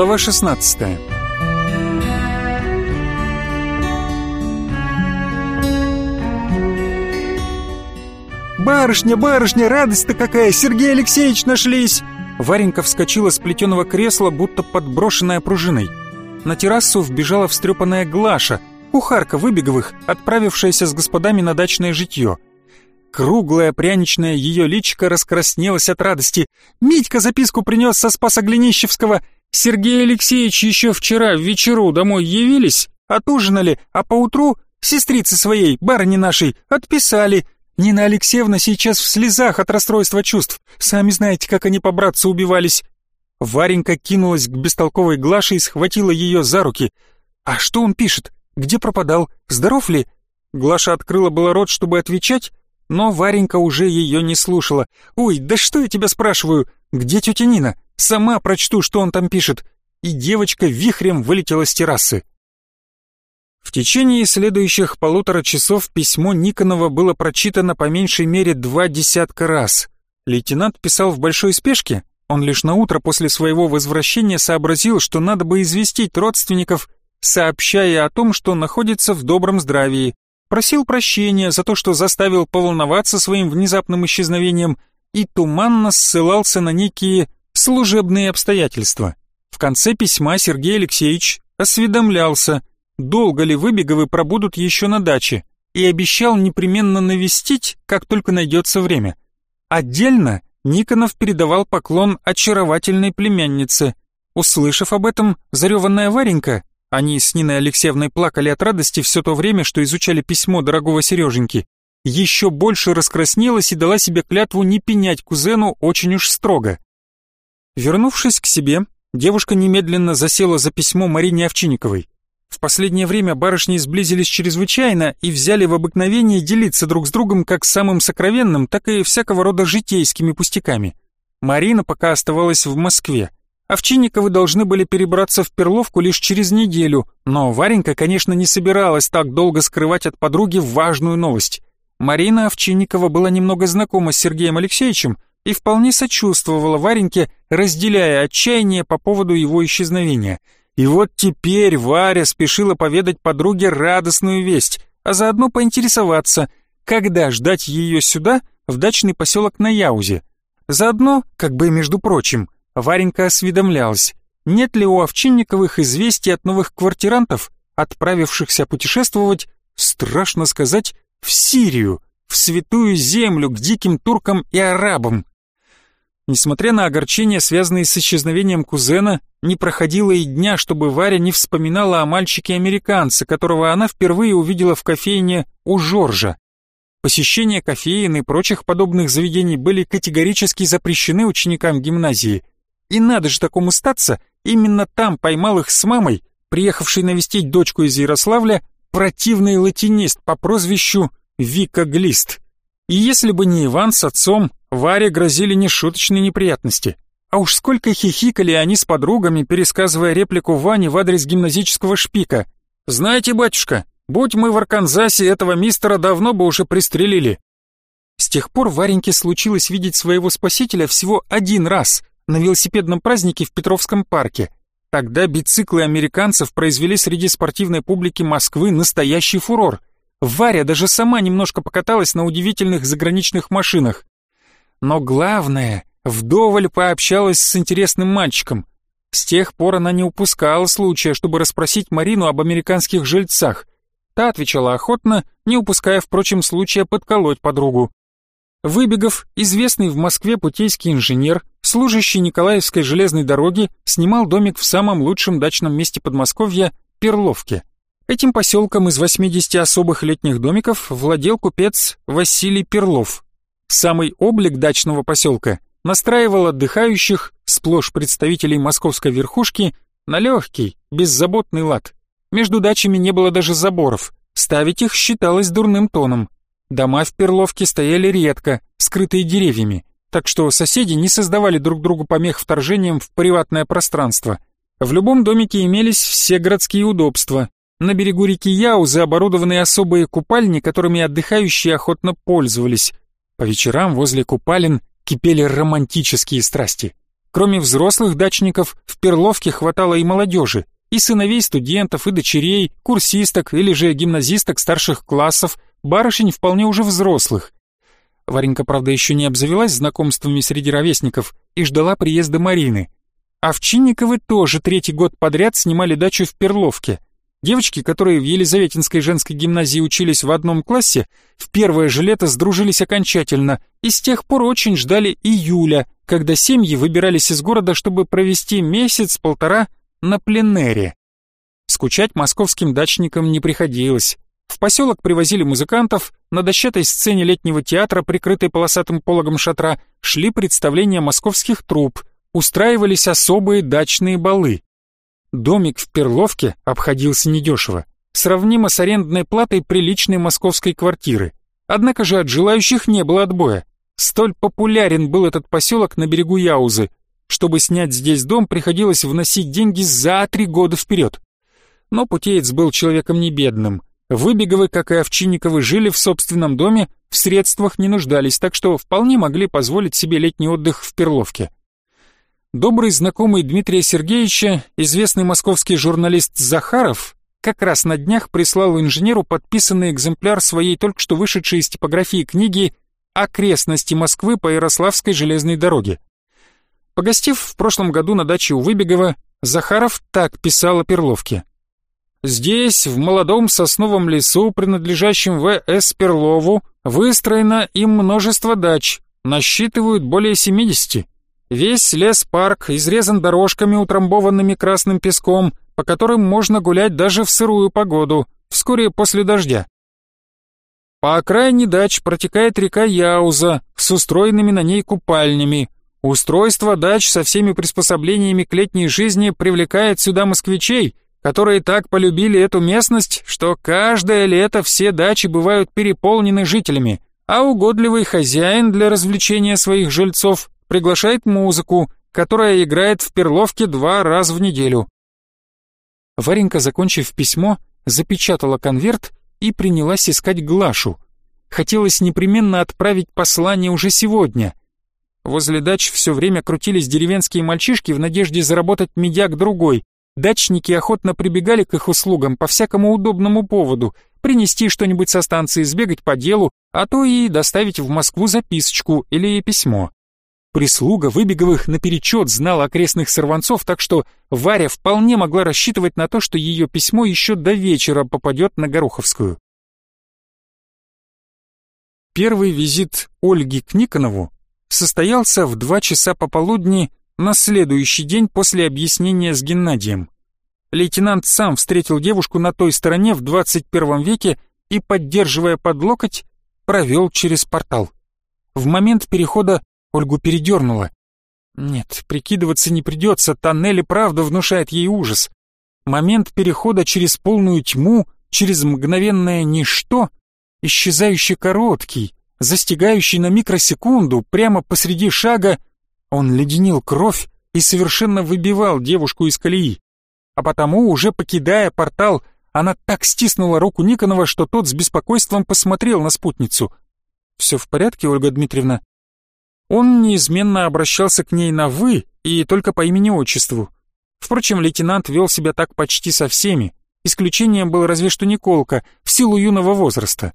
Глава 16 «Барышня, барышня, радость-то какая! Сергей Алексеевич нашлись!» Варенька вскочила с плетеного кресла, будто подброшенная пружиной. На террасу вбежала встрепанная Глаша, кухарка Выбеговых, отправившаяся с господами на дачное житье. Круглая пряничная ее личико раскраснелась от радости. «Митька записку принес со Спаса Глинищевского! Сергей Алексеевич еще вчера в вечеру домой явились, отужинали, а поутру сестрицы своей, барыне нашей, отписали. Нина Алексеевна сейчас в слезах от расстройства чувств. Сами знаете, как они по-братцу убивались». Варенька кинулась к бестолковой Глаше и схватила ее за руки. «А что он пишет? Где пропадал? Здоров ли?» Глаша открыла было рот, чтобы отвечать, но Варенька уже ее не слушала. «Ой, да что я тебя спрашиваю? Где тетя Нина? Сама прочту, что он там пишет. И девочка вихрем вылетела с террасы. В течение следующих полутора часов письмо Никонова было прочитано по меньшей мере два десятка раз. Лейтенант писал в большой спешке. Он лишь на утро после своего возвращения сообразил, что надо бы известить родственников, сообщая о том, что находится в добром здравии. Просил прощения за то, что заставил поволноваться своим внезапным исчезновением и туманно ссылался на некие служебные обстоятельства. В конце письма Сергей Алексеевич осведомлялся, долго ли Выбеговы пробудут еще на даче, и обещал непременно навестить, как только найдется время. Отдельно Никонов передавал поклон очаровательной племяннице. Услышав об этом, зареванная Варенька, они с Ниной Алексеевной плакали от радости все то время, что изучали письмо дорогого Сереженьки, еще больше раскраснелась и дала себе клятву не пенять кузену очень уж строго. Вернувшись к себе, девушка немедленно засела за письмо Марине Овчинниковой. В последнее время барышни сблизились чрезвычайно и взяли в обыкновение делиться друг с другом как самым сокровенным, так и всякого рода житейскими пустяками. Марина пока оставалась в Москве. Овчинниковы должны были перебраться в Перловку лишь через неделю, но Варенька, конечно, не собиралась так долго скрывать от подруги важную новость. Марина Овчинникова была немного знакома с Сергеем Алексеевичем, и вполне сочувствовала Вареньке, разделяя отчаяние по поводу его исчезновения. И вот теперь Варя спешила поведать подруге радостную весть, а заодно поинтересоваться, когда ждать ее сюда, в дачный поселок на Яузе. Заодно, как бы между прочим, Варенька осведомлялась, нет ли у Овчинниковых известий от новых квартирантов, отправившихся путешествовать, страшно сказать, в Сирию, в святую землю к диким туркам и арабам. Несмотря на огорчения, связанные с исчезновением кузена, не проходило и дня, чтобы Варя не вспоминала о мальчике-американце, которого она впервые увидела в кофейне у Жоржа. Посещение кофеин и прочих подобных заведений были категорически запрещены ученикам гимназии. И надо же такому статься, именно там поймал их с мамой, приехавшей навестить дочку из Ярославля, противный латинист по прозвищу Вика Глист. И если бы не Иван с отцом, Варе грозили нешуточные неприятности. А уж сколько хихикали они с подругами, пересказывая реплику Вани в адрес гимназического шпика. «Знаете, батюшка, будь мы в Арканзасе, этого мистера давно бы уже пристрелили». С тех пор Вареньке случилось видеть своего спасителя всего один раз на велосипедном празднике в Петровском парке. Тогда бициклы американцев произвели среди спортивной публики Москвы настоящий фурор. Варя даже сама немножко покаталась на удивительных заграничных машинах. Но главное, вдоволь пообщалась с интересным мальчиком. С тех пор она не упускала случая, чтобы расспросить Марину об американских жильцах. Та отвечала охотно, не упуская, впрочем, случая подколоть подругу. Выбегов, известный в Москве путейский инженер, служащий Николаевской железной дороги, снимал домик в самом лучшем дачном месте Подмосковья – Перловке. Этим поселком из 80 особых летних домиков владел купец Василий Перлов, Самый облик дачного поселка настраивал отдыхающих, сплошь представителей московской верхушки, на легкий, беззаботный лад. Между дачами не было даже заборов, ставить их считалось дурным тоном. Дома в Перловке стояли редко, скрытые деревьями, так что соседи не создавали друг другу помех вторжением в приватное пространство. В любом домике имелись все городские удобства. На берегу реки Яузы оборудованы особые купальни, которыми отдыхающие охотно пользовались, по вечерам возле купалин кипели романтические страсти. Кроме взрослых дачников, в Перловке хватало и молодежи, и сыновей студентов, и дочерей, курсисток или же гимназисток старших классов, барышень вполне уже взрослых. Варенька, правда, еще не обзавелась знакомствами среди ровесников и ждала приезда Марины. А в тоже третий год подряд снимали дачу в Перловке – Девочки, которые в Елизаветинской женской гимназии учились в одном классе, в первое же лето сдружились окончательно и с тех пор очень ждали июля, когда семьи выбирались из города, чтобы провести месяц-полтора на пленэре. Скучать московским дачникам не приходилось. В поселок привозили музыкантов, на дощатой сцене летнего театра, прикрытой полосатым пологом шатра, шли представления московских труп, устраивались особые дачные балы. Домик в Перловке обходился недешево, сравнимо с арендной платой приличной московской квартиры. Однако же от желающих не было отбоя. Столь популярен был этот поселок на берегу Яузы. Чтобы снять здесь дом, приходилось вносить деньги за три года вперед. Но Путеец был человеком небедным. Выбеговы, как и Овчинниковы, жили в собственном доме, в средствах не нуждались, так что вполне могли позволить себе летний отдых в Перловке добрый знакомый Дмитрия Сергеевича, известный московский журналист Захаров, как раз на днях прислал инженеру подписанный экземпляр своей только что вышедшей из типографии книги «Окрестности Москвы по Ярославской железной дороге». Погостив в прошлом году на даче у Выбегова, Захаров так писал о Перловке. «Здесь, в молодом сосновом лесу, принадлежащем В.С. Перлову, выстроено им множество дач, насчитывают более 70. Весь лес-парк изрезан дорожками, утрамбованными красным песком, по которым можно гулять даже в сырую погоду, вскоре после дождя. По окраине дач протекает река Яуза с устроенными на ней купальнями. Устройство дач со всеми приспособлениями к летней жизни привлекает сюда москвичей, которые так полюбили эту местность, что каждое лето все дачи бывают переполнены жителями, а угодливый хозяин для развлечения своих жильцов приглашает музыку, которая играет в Перловке два раза в неделю. Варенька, закончив письмо, запечатала конверт и принялась искать Глашу. Хотелось непременно отправить послание уже сегодня. Возле дач все время крутились деревенские мальчишки в надежде заработать медяк другой. Дачники охотно прибегали к их услугам по всякому удобному поводу, принести что-нибудь со станции, сбегать по делу, а то и доставить в Москву записочку или письмо. Прислуга Выбеговых наперечет знала окрестных сорванцов, так что Варя вполне могла рассчитывать на то, что ее письмо еще до вечера попадет на Гороховскую. Первый визит Ольги к Никонову состоялся в два часа пополудни на следующий день после объяснения с Геннадием. Лейтенант сам встретил девушку на той стороне в 21 веке и, поддерживая под локоть, провел через портал. В момент перехода Ольгу передернуло. Нет, прикидываться не придется, тоннель и правда внушает ей ужас. Момент перехода через полную тьму, через мгновенное ничто, исчезающий короткий, застигающий на микросекунду, прямо посреди шага, он леденил кровь и совершенно выбивал девушку из колеи. А потому, уже покидая портал, она так стиснула руку Никонова, что тот с беспокойством посмотрел на спутницу. «Все в порядке, Ольга Дмитриевна?» Он неизменно обращался к ней на «вы» и только по имени-отчеству. Впрочем, лейтенант вел себя так почти со всеми. Исключением был разве что Николка, в силу юного возраста.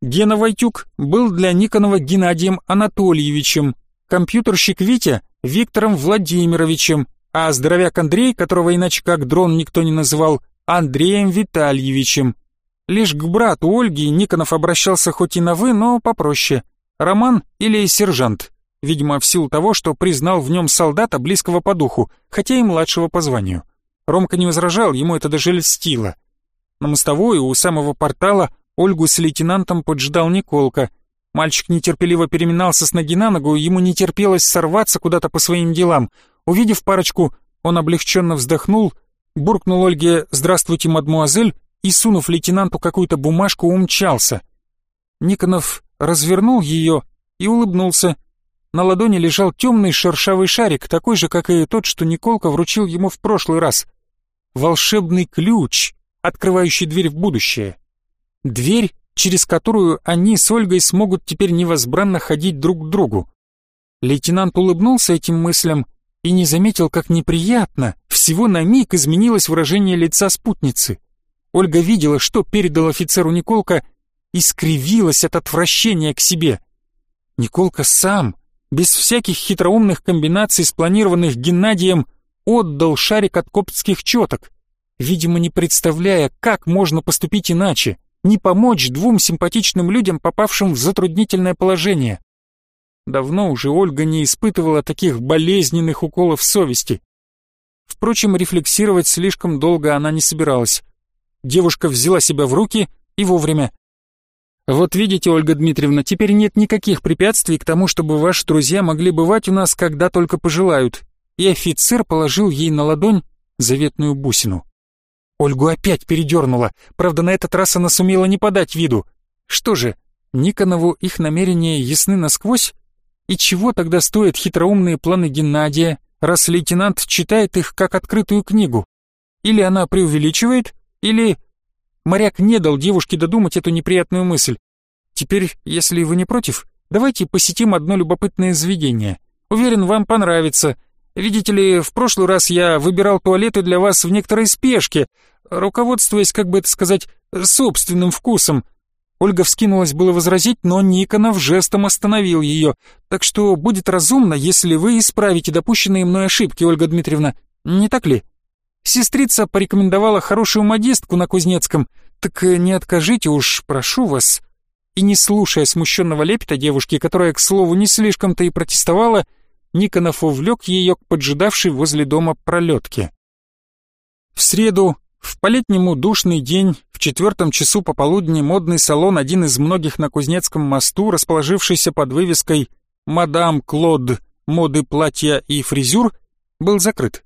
Гена Войтюк был для Никонова Геннадием Анатольевичем, компьютерщик Витя — Виктором Владимировичем, а здоровяк Андрей, которого иначе как дрон никто не называл, Андреем Витальевичем. Лишь к брату Ольги Никонов обращался хоть и на «вы», но попроще. Роман или сержант видимо, в силу того, что признал в нем солдата близкого по духу, хотя и младшего по званию. Ромка не возражал, ему это даже льстило. На мостовой у самого портала Ольгу с лейтенантом поджидал Николка. Мальчик нетерпеливо переминался с ноги на ногу, ему не терпелось сорваться куда-то по своим делам. Увидев парочку, он облегченно вздохнул, буркнул Ольге «Здравствуйте, мадмуазель» и, сунув лейтенанту какую-то бумажку, умчался. Никонов развернул ее и улыбнулся – на ладони лежал темный шершавый шарик, такой же, как и тот, что Николка вручил ему в прошлый раз. Волшебный ключ, открывающий дверь в будущее. Дверь, через которую они с Ольгой смогут теперь невозбранно ходить друг к другу. Лейтенант улыбнулся этим мыслям и не заметил, как неприятно, всего на миг изменилось выражение лица спутницы. Ольга видела, что передал офицеру Николка, и скривилась от отвращения к себе. Николка сам без всяких хитроумных комбинаций, спланированных Геннадием, отдал шарик от коптских четок, видимо, не представляя, как можно поступить иначе, не помочь двум симпатичным людям, попавшим в затруднительное положение. Давно уже Ольга не испытывала таких болезненных уколов совести. Впрочем, рефлексировать слишком долго она не собиралась. Девушка взяла себя в руки и вовремя. Вот видите, Ольга Дмитриевна, теперь нет никаких препятствий к тому, чтобы ваши друзья могли бывать у нас, когда только пожелают. И офицер положил ей на ладонь заветную бусину. Ольгу опять передернула, правда, на этот раз она сумела не подать виду. Что же, Никонову их намерения ясны насквозь? И чего тогда стоят хитроумные планы Геннадия, раз лейтенант читает их как открытую книгу? Или она преувеличивает, или Моряк не дал девушке додумать эту неприятную мысль. Теперь, если вы не против, давайте посетим одно любопытное заведение. Уверен, вам понравится. Видите ли, в прошлый раз я выбирал туалеты для вас в некоторой спешке, руководствуясь, как бы это сказать, собственным вкусом. Ольга вскинулась было возразить, но Никонов жестом остановил ее. Так что будет разумно, если вы исправите допущенные мной ошибки, Ольга Дмитриевна. Не так ли? Сестрица порекомендовала хорошую модистку на Кузнецком. Так э, не откажите уж, прошу вас». И не слушая смущенного лепета девушки, которая, к слову, не слишком-то и протестовала, Никонов увлек ее к поджидавшей возле дома пролетке. В среду, в полетнему душный день, в четвертом часу пополудни модный салон, один из многих на Кузнецком мосту, расположившийся под вывеской «Мадам Клод, моды платья и фризюр», был закрыт.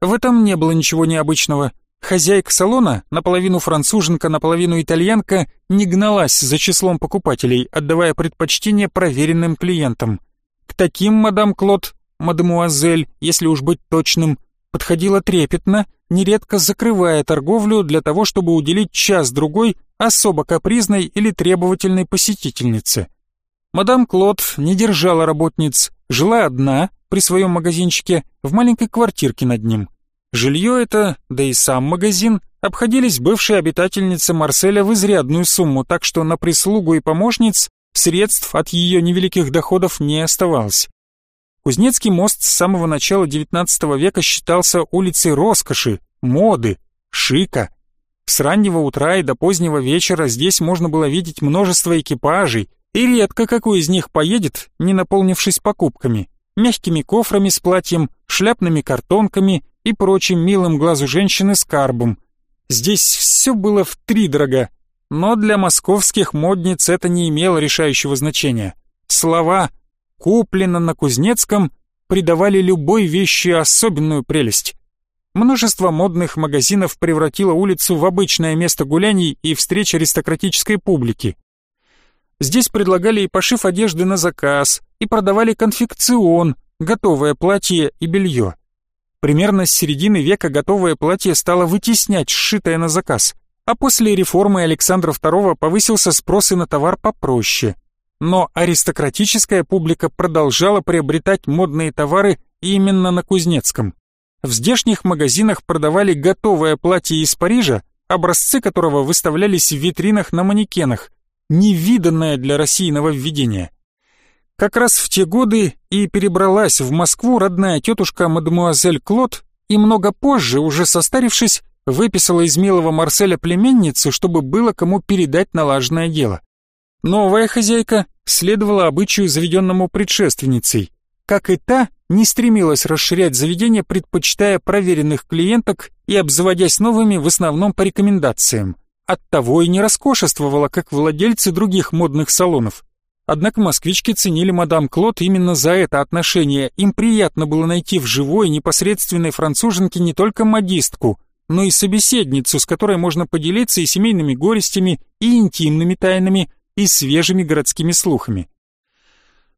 В этом не было ничего необычного. Хозяйка салона, наполовину француженка, наполовину итальянка, не гналась за числом покупателей, отдавая предпочтение проверенным клиентам. К таким мадам Клод, мадемуазель, если уж быть точным, подходила трепетно, нередко закрывая торговлю для того, чтобы уделить час-другой особо капризной или требовательной посетительнице. Мадам Клод не держала работниц, жила одна, при своем магазинчике в маленькой квартирке над ним. Жилье это, да и сам магазин, обходились бывшие обитательницы Марселя в изрядную сумму, так что на прислугу и помощниц средств от ее невеликих доходов не оставалось. Кузнецкий мост с самого начала XIX века считался улицей роскоши, моды, шика. С раннего утра и до позднего вечера здесь можно было видеть множество экипажей, и редко какой из них поедет, не наполнившись покупками мягкими кофрами с платьем, шляпными картонками и прочим милым глазу женщины с карбом. Здесь все было втридорого, но для московских модниц это не имело решающего значения. Слова «куплено на Кузнецком» придавали любой вещи особенную прелесть. Множество модных магазинов превратило улицу в обычное место гуляний и встреч аристократической публики. Здесь предлагали и пошив одежды на заказ, и продавали конфекцион, готовое платье и белье. Примерно с середины века готовое платье стало вытеснять сшитое на заказ, а после реформы Александра II повысился спрос и на товар попроще. Но аристократическая публика продолжала приобретать модные товары именно на Кузнецком. В здешних магазинах продавали готовое платье из Парижа, образцы которого выставлялись в витринах на манекенах, невиданное для России нововведение – как раз в те годы и перебралась в Москву родная тетушка мадемуазель Клод и много позже, уже состарившись, выписала из милого Марселя племенницу, чтобы было кому передать налаженное дело. Новая хозяйка следовала обычаю, заведенному предшественницей. Как и та, не стремилась расширять заведение, предпочитая проверенных клиенток и обзаводясь новыми в основном по рекомендациям. Оттого и не роскошествовала, как владельцы других модных салонов. Однако москвички ценили мадам Клод именно за это отношение. Им приятно было найти в живой, непосредственной француженке не только модистку, но и собеседницу, с которой можно поделиться и семейными горестями, и интимными тайнами, и свежими городскими слухами.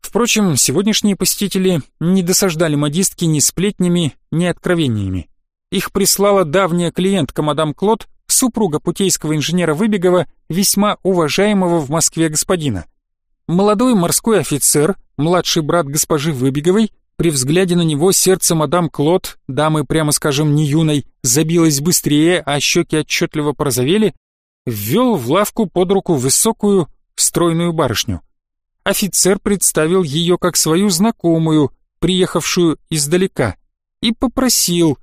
Впрочем, сегодняшние посетители не досаждали модистки ни сплетнями, ни откровениями. Их прислала давняя клиентка мадам Клод, супруга путейского инженера Выбегова, весьма уважаемого в Москве господина. Молодой морской офицер, младший брат госпожи Выбеговой, при взгляде на него сердце мадам Клод, дамы, прямо скажем, не юной, забилось быстрее, а щеки отчетливо порозовели, ввел в лавку под руку высокую, стройную барышню. Офицер представил ее как свою знакомую, приехавшую издалека, и попросил.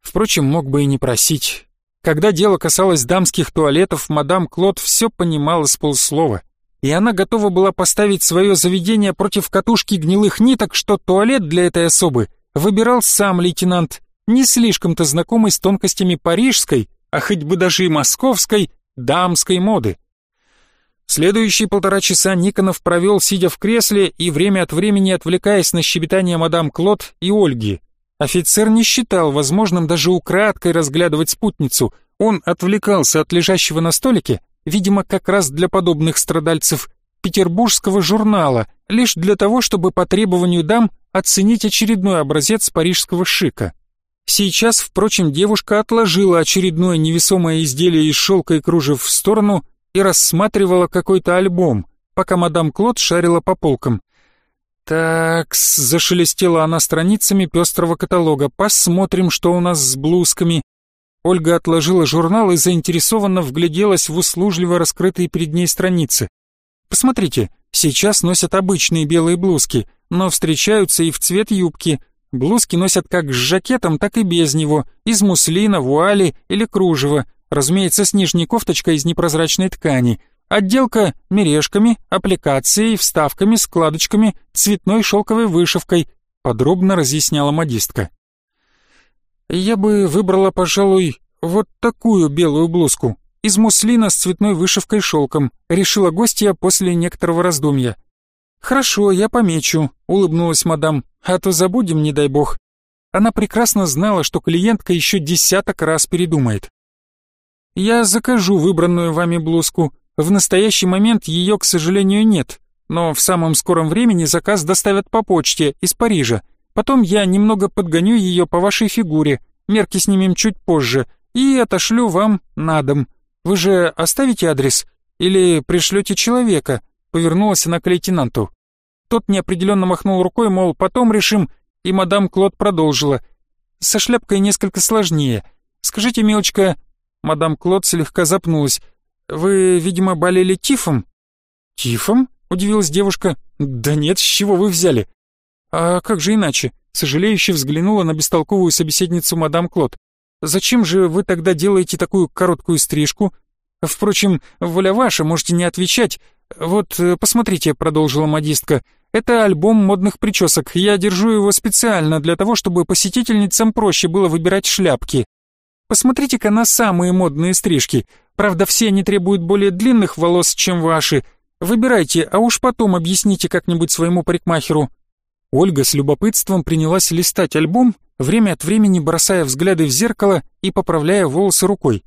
Впрочем, мог бы и не просить. Когда дело касалось дамских туалетов, мадам Клод все понимала с полслова и она готова была поставить свое заведение против катушки гнилых ниток, что туалет для этой особы выбирал сам лейтенант, не слишком-то знакомый с тонкостями парижской, а хоть бы даже и московской, дамской моды. Следующие полтора часа Никонов провел, сидя в кресле и время от времени отвлекаясь на щебетание мадам Клод и Ольги. Офицер не считал возможным даже украдкой разглядывать спутницу. Он отвлекался от лежащего на столике видимо, как раз для подобных страдальцев, петербургского журнала, лишь для того, чтобы по требованию дам оценить очередной образец парижского шика. Сейчас, впрочем, девушка отложила очередное невесомое изделие из шелка и кружев в сторону и рассматривала какой-то альбом, пока мадам Клод шарила по полкам. Так, зашелестела она страницами пестрого каталога. Посмотрим, что у нас с блузками. Ольга отложила журнал и заинтересованно вгляделась в услужливо раскрытые перед ней страницы. «Посмотрите, сейчас носят обычные белые блузки, но встречаются и в цвет юбки. Блузки носят как с жакетом, так и без него, из муслина, вуали или кружева, разумеется, с нижней кофточкой из непрозрачной ткани». Отделка мережками, аппликацией, вставками, складочками, цветной шелковой вышивкой, подробно разъясняла модистка. Я бы выбрала, пожалуй, вот такую белую блузку, из муслина с цветной вышивкой шелком, решила гостья после некоторого раздумья. «Хорошо, я помечу», — улыбнулась мадам, «а то забудем, не дай бог». Она прекрасно знала, что клиентка еще десяток раз передумает. «Я закажу выбранную вами блузку. В настоящий момент ее, к сожалению, нет, но в самом скором времени заказ доставят по почте из Парижа. Потом я немного подгоню ее по вашей фигуре, мерки снимем чуть позже, и отошлю вам на дом. Вы же оставите адрес или пришлете человека?» Повернулась она к лейтенанту. Тот неопределенно махнул рукой, мол, потом решим, и мадам Клод продолжила. «Со шляпкой несколько сложнее. Скажите, милочка...» Мадам Клод слегка запнулась. «Вы, видимо, болели тифом?» «Тифом?» — удивилась девушка. «Да нет, с чего вы взяли? «А как же иначе?» — сожалеюще взглянула на бестолковую собеседницу мадам Клод. «Зачем же вы тогда делаете такую короткую стрижку? Впрочем, воля ваша, можете не отвечать. Вот, э, посмотрите», — продолжила модистка, — «это альбом модных причесок. Я держу его специально для того, чтобы посетительницам проще было выбирать шляпки. Посмотрите-ка на самые модные стрижки. Правда, все они требуют более длинных волос, чем ваши. Выбирайте, а уж потом объясните как-нибудь своему парикмахеру, Ольга с любопытством принялась листать альбом, время от времени бросая взгляды в зеркало и поправляя волосы рукой.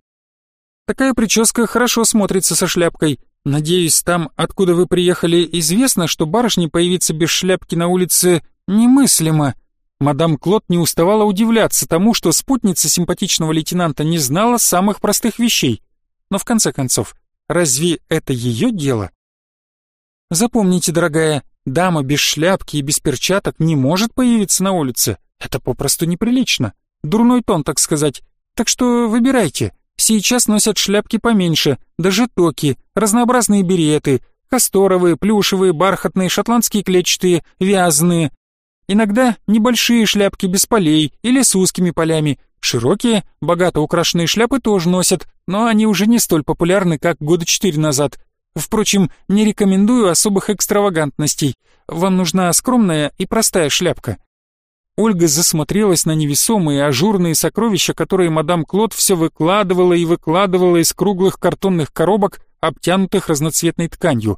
«Такая прическа хорошо смотрится со шляпкой. Надеюсь, там, откуда вы приехали, известно, что барышне появиться без шляпки на улице немыслимо». Мадам Клод не уставала удивляться тому, что спутница симпатичного лейтенанта не знала самых простых вещей. Но в конце концов, разве это ее дело? «Запомните, дорогая, Дама без шляпки и без перчаток не может появиться на улице. Это попросту неприлично. Дурной тон, так сказать. Так что выбирайте. Сейчас носят шляпки поменьше, даже токи, разнообразные береты, касторовые, плюшевые, бархатные, шотландские клетчатые, вязаные. Иногда небольшие шляпки без полей или с узкими полями. Широкие, богато украшенные шляпы тоже носят, но они уже не столь популярны, как года четыре назад. Впрочем, не рекомендую особых экстравагантностей. Вам нужна скромная и простая шляпка». Ольга засмотрелась на невесомые ажурные сокровища, которые мадам Клод все выкладывала и выкладывала из круглых картонных коробок, обтянутых разноцветной тканью.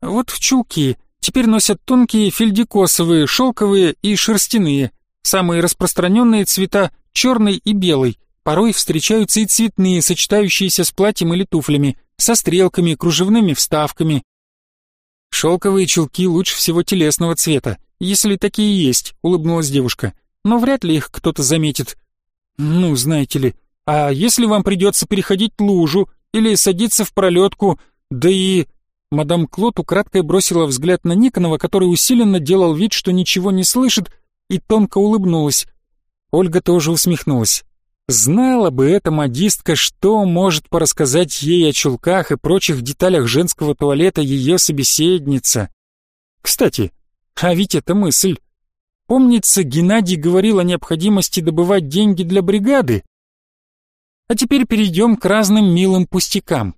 Вот в чулки теперь носят тонкие фельдикосовые, шелковые и шерстяные. Самые распространенные цвета — черный и белый. Порой встречаются и цветные, сочетающиеся с платьем или туфлями — со стрелками, кружевными вставками. «Шелковые чулки лучше всего телесного цвета, если такие есть», — улыбнулась девушка. «Но вряд ли их кто-то заметит». «Ну, знаете ли, а если вам придется переходить лужу или садиться в пролетку, да и...» Мадам Клод украдкой бросила взгляд на Никонова, который усиленно делал вид, что ничего не слышит, и тонко улыбнулась. Ольга тоже усмехнулась. Знала бы эта модистка, что может порассказать ей о чулках и прочих деталях женского туалета ее собеседница. Кстати, а ведь это мысль. Помнится, Геннадий говорил о необходимости добывать деньги для бригады. А теперь перейдем к разным милым пустякам.